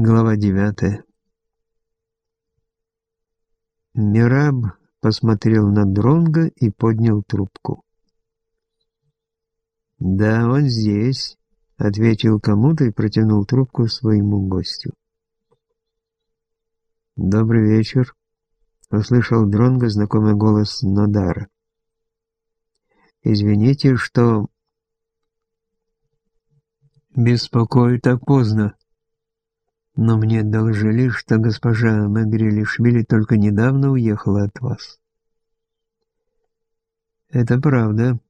Глава девятая. Мираб посмотрел на Дронга и поднял трубку. «Да, он здесь», — ответил кому-то и протянул трубку своему гостю. «Добрый вечер», — услышал Дронга знакомый голос Нодара. «Извините, что...» «Беспокою так поздно», но мне доложили, что госпожа Мегрилишвили только недавно уехала от вас. Это правда.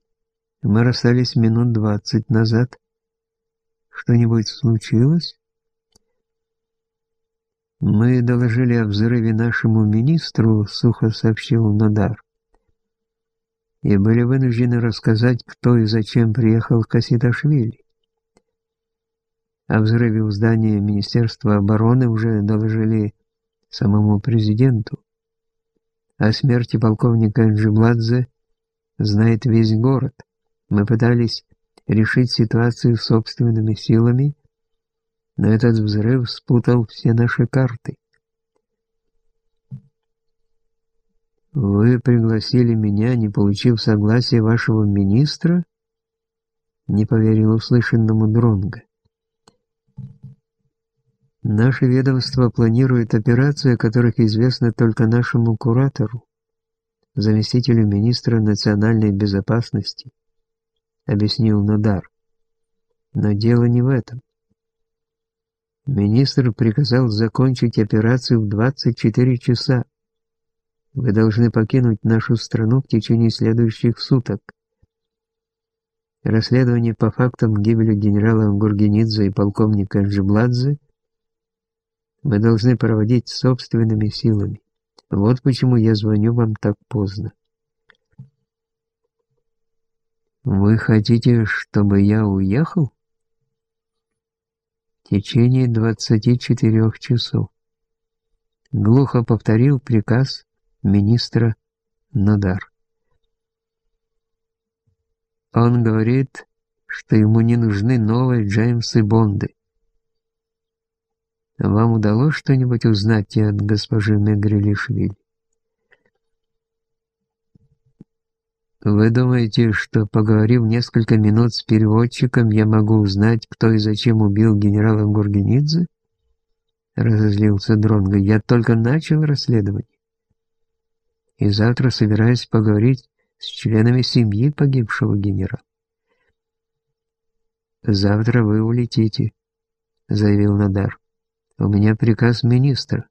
Мы расстались минут двадцать назад. Что-нибудь случилось? Мы доложили о взрыве нашему министру, сухо сообщил Надар. И были вынуждены рассказать, кто и зачем приехал к Каситашвили. О взрыве у здания Министерства обороны уже доложили самому президенту. О смерти полковника Джибладзе знает весь город. Мы пытались решить ситуацию собственными силами, но этот взрыв спутал все наши карты. Вы пригласили меня, не получив согласия вашего министра? Не поверил услышанному Дронга. Наше ведомство планирует операции, о которых известно только нашему куратору, заместителю министра национальной безопасности, объяснил Надар. Но дело не в этом. Министр приказал закончить операцию в 24 часа. Вы должны покинуть нашу страну в течение следующих суток. Расследование по фактам гибели генерала Гургенидзе и полковника Джибладзе мы должны проводить собственными силами. Вот почему я звоню вам так поздно. Вы хотите, чтобы я уехал? В течение 24 часов. Глухо повторил приказ министра Надар. Он говорит, что ему не нужны новые Джеймсы Бонды. Вам удалось что-нибудь узнать от госпожи Мегрелишвили? Вы думаете, что, поговорив несколько минут с переводчиком, я могу узнать, кто и зачем убил генерала Гургенидзе? Разозлился Дронго. Я только начал расследование. И завтра собираюсь поговорить с членами семьи погибшего генерала. «Завтра вы улетите», — заявил Надар. «У меня приказ министра».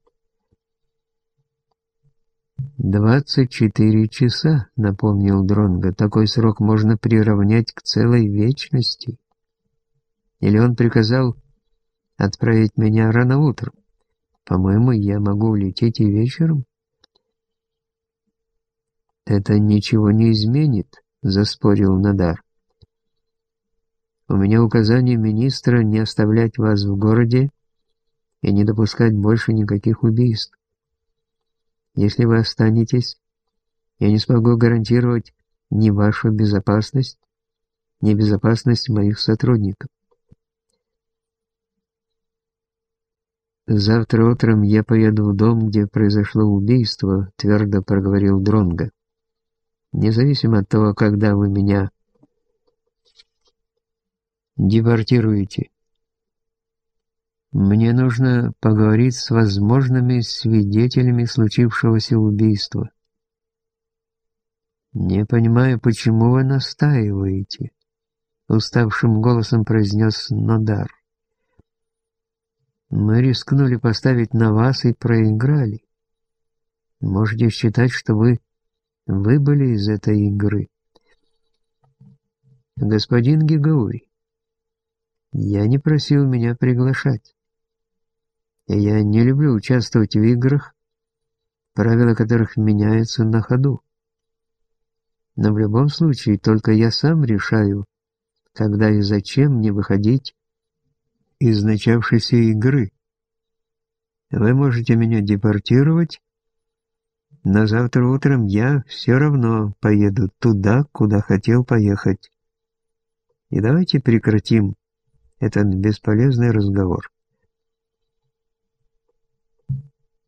«Двадцать четыре часа», — напомнил Дронго. «Такой срок можно приравнять к целой вечности». Или он приказал отправить меня рано утром. По-моему, я могу улететь и вечером. «Это ничего не изменит», — заспорил Надар. «У меня указание министра не оставлять вас в городе и не допускать больше никаких убийств. Если вы останетесь, я не смогу гарантировать ни вашу безопасность, ни безопасность моих сотрудников. «Завтра утром я поеду в дом, где произошло убийство», — твердо проговорил Дронго независимо от того, когда вы меня депортируете. Мне нужно поговорить с возможными свидетелями случившегося убийства. Не понимаю, почему вы настаиваете, уставшим голосом произнес Нодар. Мы рискнули поставить на вас и проиграли. Можете считать, что вы выбыли из этой игры. Господин Гигаури, я не просил меня приглашать. Я не люблю участвовать в играх, правила которых меняются на ходу. Но в любом случае только я сам решаю, когда и зачем мне выходить из начавшейся игры. Вы можете меня депортировать, но завтра утром я все равно поеду туда, куда хотел поехать. И давайте прекратим этот бесполезный разговор.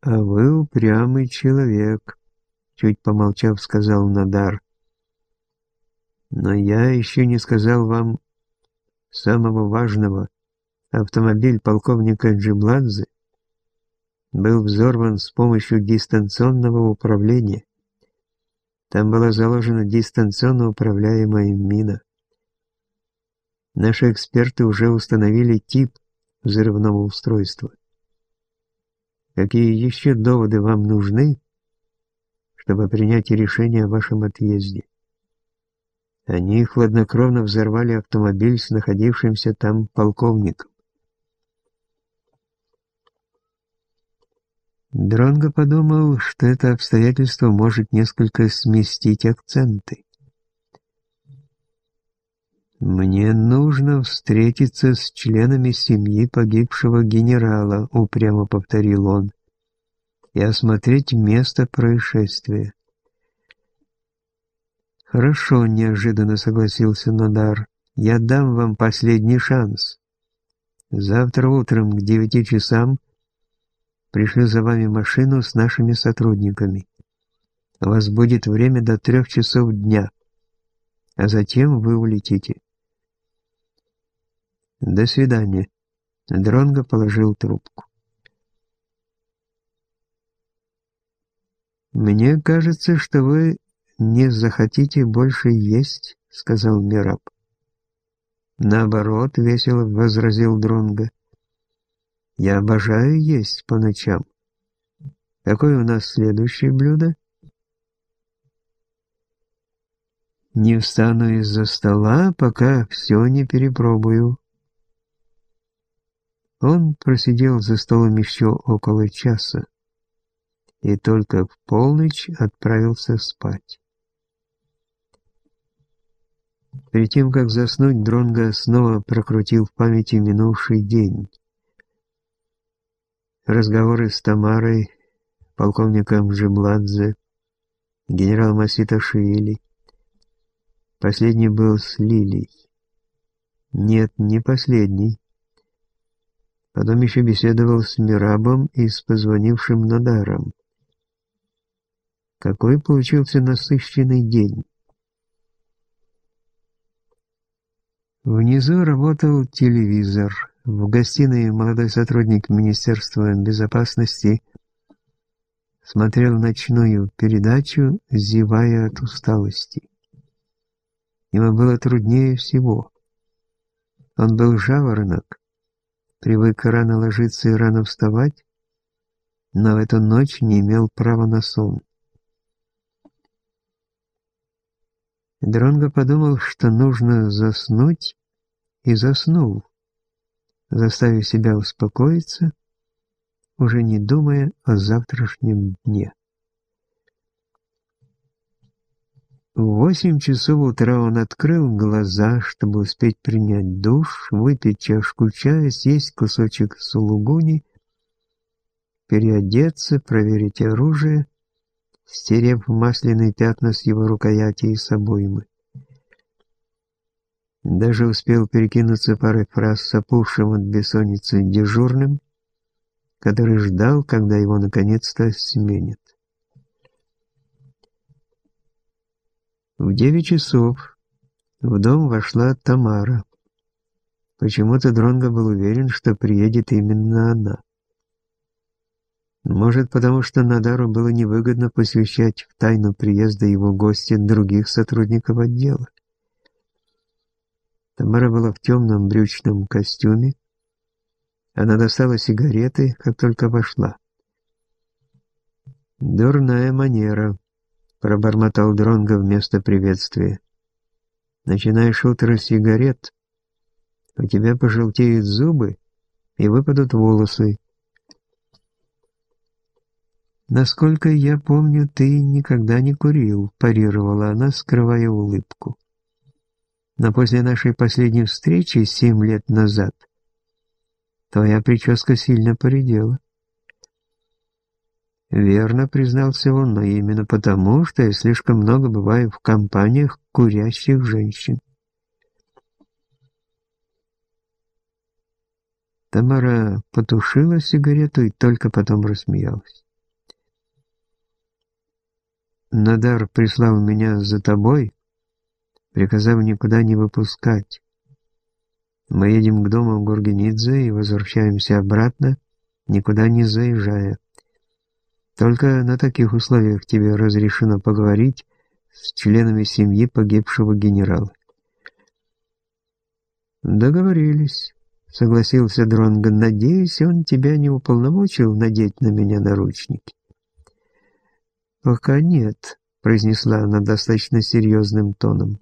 «А вы упрямый человек», — чуть помолчав, сказал Надар. «Но я еще не сказал вам самого важного. Автомобиль полковника Джибладзе был взорван с помощью дистанционного управления. Там была заложена дистанционно управляемая мина. Наши эксперты уже установили тип взрывного устройства. Какие еще доводы вам нужны, чтобы принять решение о вашем отъезде? Они хладнокровно взорвали автомобиль с находившимся там полковником. Дронго подумал, что это обстоятельство может несколько сместить акценты. «Мне нужно встретиться с членами семьи погибшего генерала», — упрямо повторил он, — «и осмотреть место происшествия». «Хорошо», — неожиданно согласился Надар, — «я дам вам последний шанс. Завтра утром к девяти часам пришлю за вами машину с нашими сотрудниками. У вас будет время до трех часов дня, а затем вы улетите. До свидания. Дронго положил трубку. «Мне кажется, что вы не захотите больше есть», — сказал Мираб. «Наоборот», — весело возразил Дронго. Я обожаю есть по ночам. Какое у нас следующее блюдо? Не встану из-за стола, пока все не перепробую. Он просидел за столом еще около часа и только в полночь отправился спать. Перед тем, как заснуть, Дронго снова прокрутил в памяти минувший день разговоры с Тамарой, полковником Жибладзе, генерал Маситашвили. Последний был с Лилией. Нет, не последний. Потом еще беседовал с Мирабом и с позвонившим Надаром. Какой получился насыщенный день. Внизу работал телевизор. В гостиной молодой сотрудник Министерства безопасности смотрел ночную передачу, зевая от усталости. Ему было труднее всего. Он был жаворонок, привык рано ложиться и рано вставать, но в эту ночь не имел права на сон. Дронго подумал, что нужно заснуть, и заснул заставив себя успокоиться, уже не думая о завтрашнем дне. В восемь часов утра он открыл глаза, чтобы успеть принять душ, выпить чашку чая, съесть кусочек сулугуни, переодеться, проверить оружие, стерев масляные пятна с его рукояти и с обоймы. Даже успел перекинуться парой фраз с опухшим от бессонницы дежурным, который ждал, когда его наконец-то сменят. В девять часов в дом вошла Тамара. Почему-то Дронго был уверен, что приедет именно она. Может, потому что Надару было невыгодно посвящать в тайну приезда его гостя других сотрудников отдела. Тамара была в темном брючном костюме. Она достала сигареты, как только вошла. «Дурная манера», — пробормотал Дронго вместо приветствия. «Начинаешь утро с сигарет, у тебя пожелтеют зубы и выпадут волосы. «Насколько я помню, ты никогда не курил», — парировала она, скрывая улыбку но после нашей последней встречи семь лет назад твоя прическа сильно поредела. Верно, признался он, но именно потому, что я слишком много бываю в компаниях курящих женщин. Тамара потушила сигарету и только потом рассмеялась. Надар прислал меня за тобой, приказав никуда не выпускать. Мы едем к дому Гургенидзе и возвращаемся обратно, никуда не заезжая. Только на таких условиях тебе разрешено поговорить с членами семьи погибшего генерала. Договорились, согласился Дронго. Надеюсь, он тебя не уполномочил надеть на меня наручники. Пока нет, произнесла она достаточно серьезным тоном.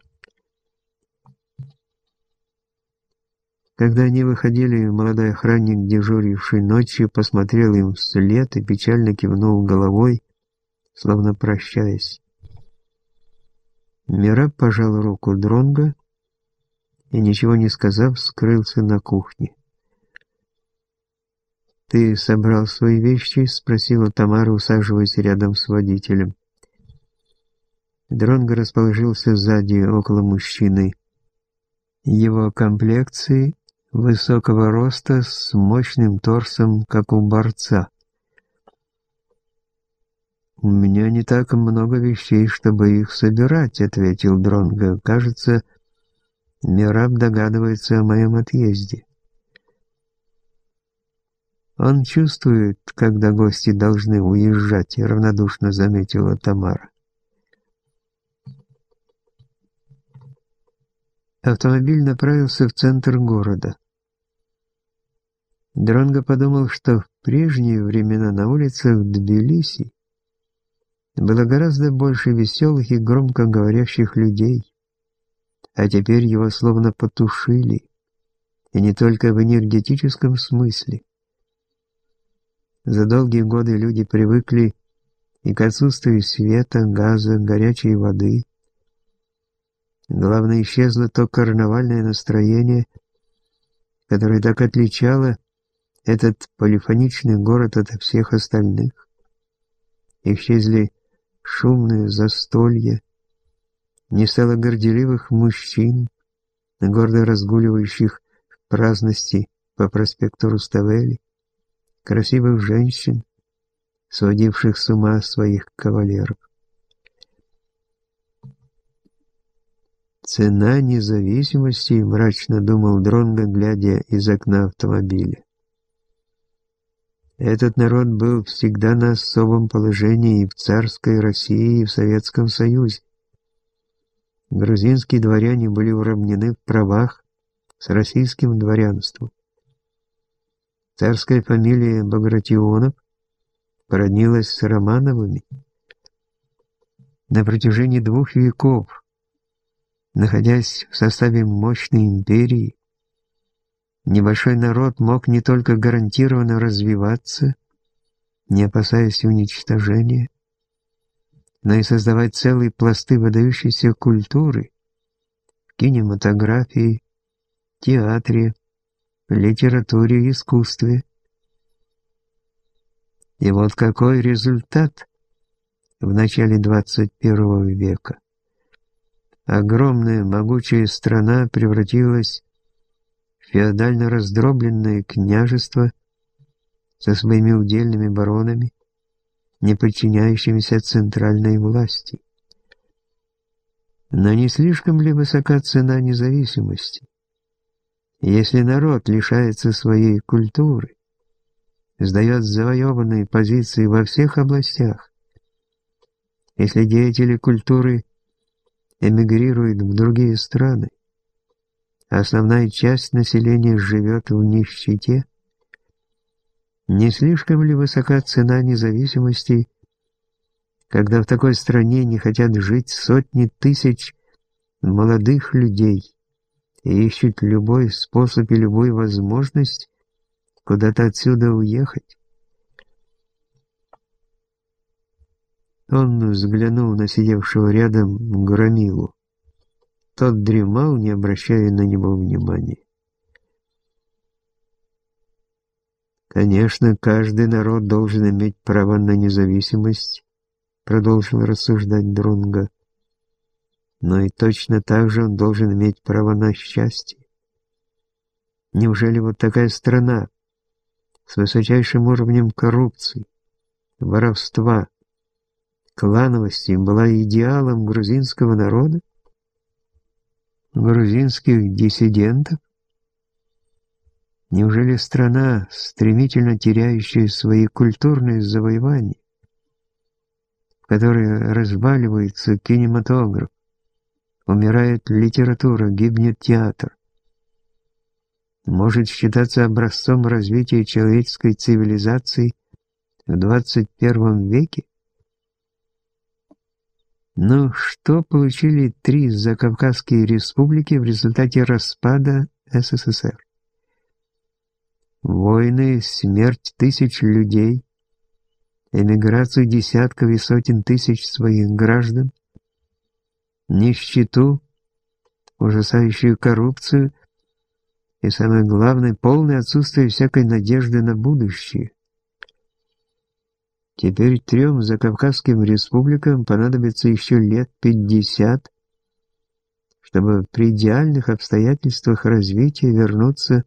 Когда они выходили, молодой охранник, дежуривший ночью, посмотрел им вслед и печально кивнул головой, словно прощаясь. Мираб пожал руку Дронга и, ничего не сказав, скрылся на кухне. «Ты собрал свои вещи?» — спросила Тамара, усаживаясь рядом с водителем. Дронго расположился сзади, около мужчины. Его комплекции высокого роста с мощным торсом, как у борца. «У меня не так много вещей, чтобы их собирать», — ответил Дронго. «Кажется, Мираб догадывается о моем отъезде». «Он чувствует, когда гости должны уезжать», — равнодушно заметила Тамара. Автомобиль направился в центр города. Дронго подумал, что в прежние времена на улицах Тбилиси было гораздо больше веселых и громко говорящих людей, а теперь его словно потушили, и не только в энергетическом смысле. За долгие годы люди привыкли и к отсутствию света, газа, горячей воды, Главное, исчезло то карнавальное настроение, которое так отличало этот полифоничный город от всех остальных. Исчезли шумные застолья, не стало горделивых мужчин, гордо разгуливающих в праздности по проспекту Руставели, красивых женщин, сводивших с ума своих кавалеров. «Цена независимости», — мрачно думал Дронго, глядя из окна автомобиля. Этот народ был всегда на особом положении и в царской России, и в Советском Союзе. Грузинские дворяне были уравнены в правах с российским дворянством. Царская фамилия Багратионов породнилась с Романовыми. На протяжении двух веков Находясь в составе мощной империи, небольшой народ мог не только гарантированно развиваться, не опасаясь уничтожения, но и создавать целые пласты выдающейся культуры в кинематографии, театре, литературе и искусстве. И вот какой результат в начале 21 века огромная могучая страна превратилась в феодально раздробленное княжество со своими удельными баронами, не подчиняющимися центральной власти. Но не слишком ли высока цена независимости? Если народ лишается своей культуры, сдает завоеванные позиции во всех областях, если деятели культуры эмигрирует в другие страны. Основная часть населения живет в нищете. Не слишком ли высока цена независимости, когда в такой стране не хотят жить сотни тысяч молодых людей и ищут любой способ и любую возможность куда-то отсюда уехать? Он взглянул на сидевшего рядом Громилу. Тот дремал, не обращая на него внимания. «Конечно, каждый народ должен иметь право на независимость», продолжил рассуждать Дронга. «Но и точно так же он должен иметь право на счастье. Неужели вот такая страна с высочайшим уровнем коррупции, воровства, клановости была идеалом грузинского народа? Грузинских диссидентов? Неужели страна, стремительно теряющая свои культурные завоевания, в которой разваливается кинематограф, умирает литература, гибнет театр, может считаться образцом развития человеческой цивилизации в 21 веке? Но что получили три закавказские республики в результате распада СССР? Войны, смерть тысяч людей, эмиграцию десятков и сотен тысяч своих граждан, нищету, ужасающую коррупцию и, самое главное, полное отсутствие всякой надежды на будущее. Теперь трем закавказским республикам понадобится еще лет пятьдесят, чтобы при идеальных обстоятельствах развития вернуться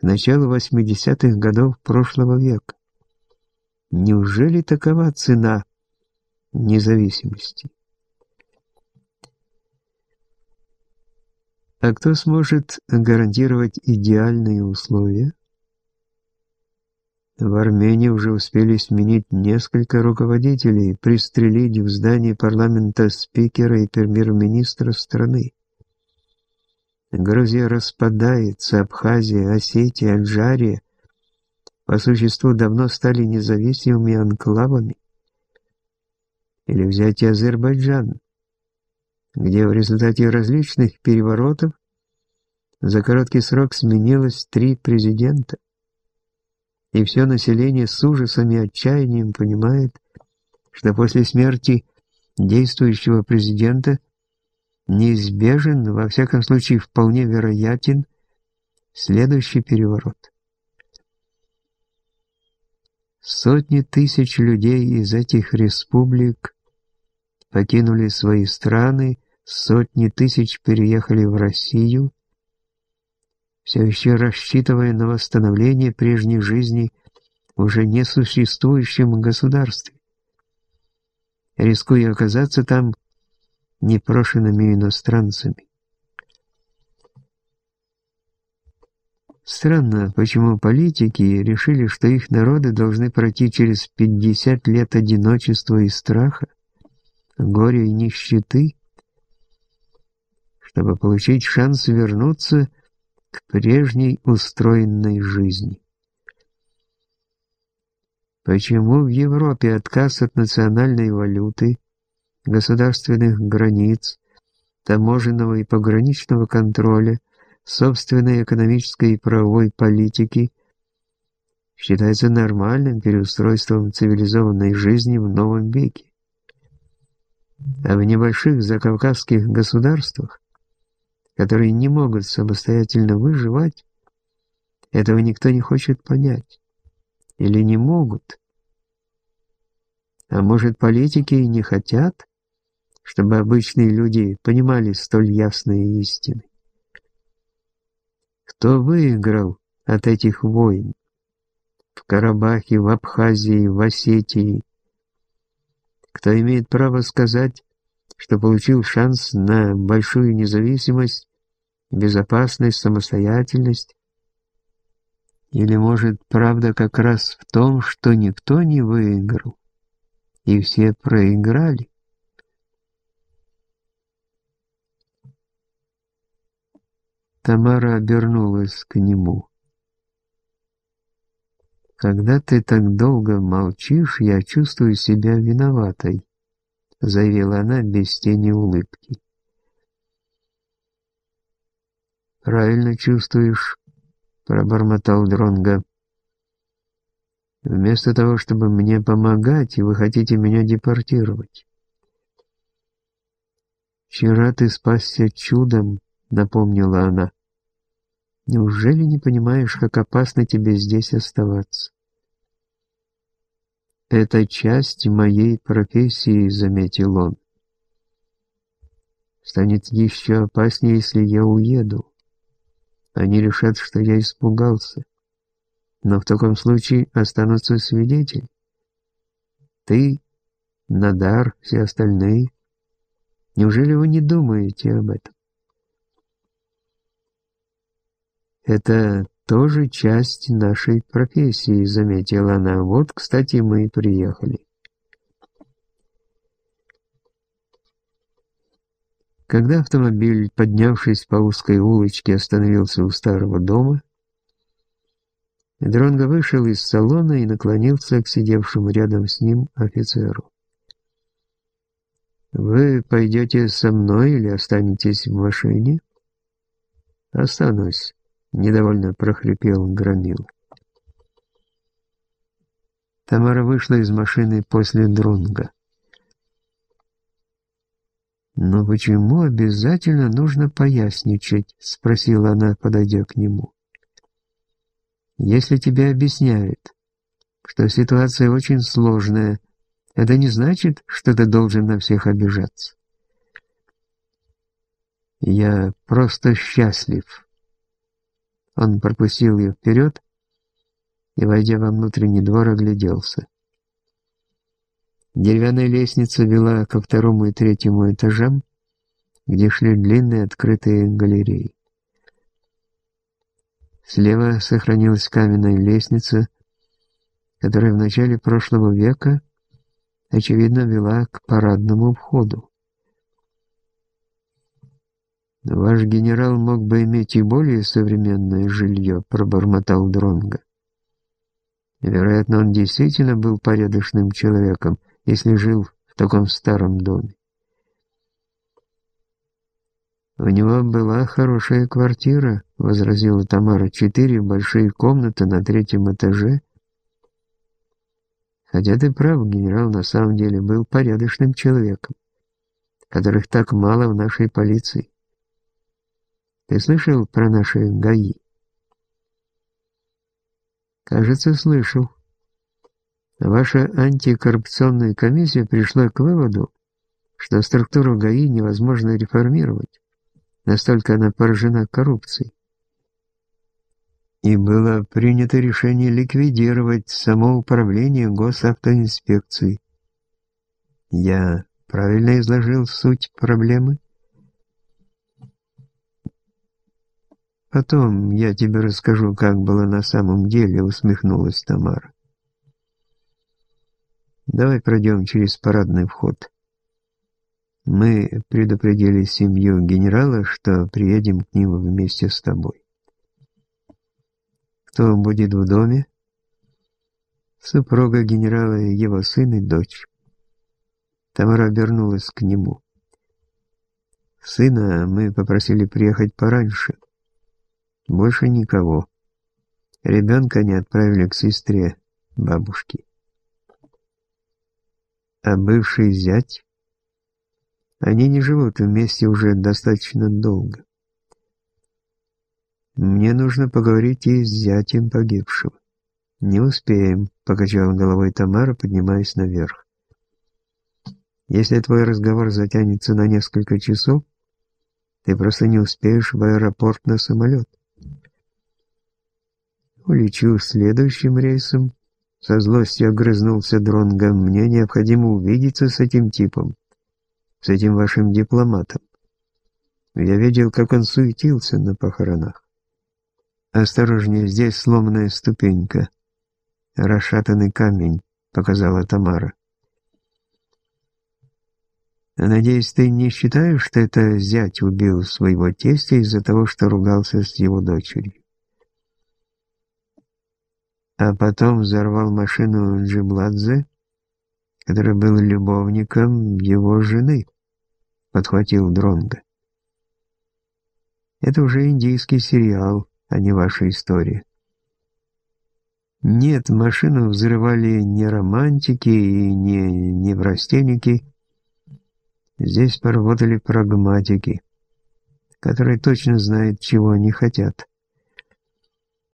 к началу 80-х годов прошлого века. Неужели такова цена независимости? А кто сможет гарантировать идеальные условия? В Армении уже успели сменить несколько руководителей, пристрелить в здании парламента спикера и премьер-министра страны. Грузия распадается, Абхазия, Осетия, Аджария по существу давно стали независимыми анклавами. Или взять Азербайджан, где в результате различных переворотов за короткий срок сменилось три президента и все население с ужасом и отчаянием понимает, что после смерти действующего президента неизбежен, во всяком случае вполне вероятен, следующий переворот. Сотни тысяч людей из этих республик покинули свои страны, сотни тысяч переехали в Россию, все еще рассчитывая на восстановление прежней жизни в уже несуществующем государстве, рискуя оказаться там непрошенными иностранцами. Странно, почему политики решили, что их народы должны пройти через 50 лет одиночества и страха, горя и нищеты, чтобы получить шанс вернуться к прежней устроенной жизни. Почему в Европе отказ от национальной валюты, государственных границ, таможенного и пограничного контроля, собственной экономической и правовой политики считается нормальным переустройством цивилизованной жизни в новом веке? А в небольших закавказских государствах которые не могут самостоятельно выживать, этого никто не хочет понять. Или не могут. А может, политики и не хотят, чтобы обычные люди понимали столь ясные истины? Кто выиграл от этих войн? В Карабахе, в Абхазии, в Осетии? Кто имеет право сказать, что получил шанс на большую независимость, безопасность, самостоятельность. Или, может, правда как раз в том, что никто не выиграл, и все проиграли? Тамара обернулась к нему. «Когда ты так долго молчишь, я чувствую себя виноватой», — заявила она без тени улыбки. «Правильно чувствуешь», — пробормотал Дронга. «Вместо того, чтобы мне помогать, вы хотите меня депортировать». «Вчера ты спасся чудом», — напомнила она. «Неужели не понимаешь, как опасно тебе здесь оставаться?» «Это часть моей профессии», — заметил он. «Станет еще опаснее, если я уеду. Они решат, что я испугался. Но в таком случае останутся свидетели. Ты Надар, все остальные. Неужели вы не думаете об этом? Это тоже часть нашей профессии, заметила она. Вот, кстати, мы и приехали. Когда автомобиль, поднявшись по узкой улочке, остановился у старого дома, Дронго вышел из салона и наклонился к сидевшему рядом с ним офицеру. «Вы пойдете со мной или останетесь в машине?» «Останусь», — недовольно прохрипел Громил. Тамара вышла из машины после Дронга. «Но почему обязательно нужно поясничать?» — спросила она, подойдя к нему. «Если тебе объясняют, что ситуация очень сложная, это не значит, что ты должен на всех обижаться. Я просто счастлив». Он пропустил ее вперед и, войдя во внутренний двор, огляделся. Деревянная лестница вела ко второму и третьему этажам, где шли длинные открытые галереи. Слева сохранилась каменная лестница, которая в начале прошлого века, очевидно, вела к парадному входу. «Ваш генерал мог бы иметь и более современное жилье», — пробормотал Дронга. Вероятно, он действительно был порядочным человеком, если жил в таком старом доме. «У него была хорошая квартира», — возразила Тамара, — «четыре большие комнаты на третьем этаже». Хотя ты прав, генерал на самом деле был порядочным человеком, которых так мало в нашей полиции. Ты слышал про наши ГАИ? Кажется, слышал. Ваша антикоррупционная комиссия пришла к выводу, что структуру ГАИ невозможно реформировать. Настолько она поражена коррупцией. И было принято решение ликвидировать само управление госавтоинспекции. Я правильно изложил суть проблемы? Потом я тебе расскажу, как было на самом деле, усмехнулась Тамара. Давай пройдем через парадный вход. Мы предупредили семью генерала, что приедем к ним вместе с тобой. Кто будет в доме? Супруга генерала, его сын и дочь. Тамара обернулась к нему. Сына мы попросили приехать пораньше. Больше никого. Ребенка не отправили к сестре, бабушке а бывший зять? Они не живут вместе уже достаточно долго. Мне нужно поговорить и с зятем погибшего. Не успеем, покачала головой Тамара, поднимаясь наверх. Если твой разговор затянется на несколько часов, ты просто не успеешь в аэропорт на самолет. Улечу следующим рейсом со злостью огрызнулся Дронго. «Мне необходимо увидеться с этим типом, с этим вашим дипломатом. Я видел, как он суетился на похоронах. Осторожнее, здесь сломанная ступенька. Расшатанный камень», — показала Тамара. «Надеюсь, ты не считаешь, что это зять убил своего тестя из-за того, что ругался с его дочерью?» А потом взорвал машину Джибладзе, который был любовником его жены, подхватил Дронга. Это уже индийский сериал, а не ваша история. Нет, машину взрывали не романтики и не неврастенники. Здесь поработали прагматики, которые точно знают, чего они хотят.